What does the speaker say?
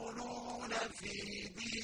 يدخلون في دين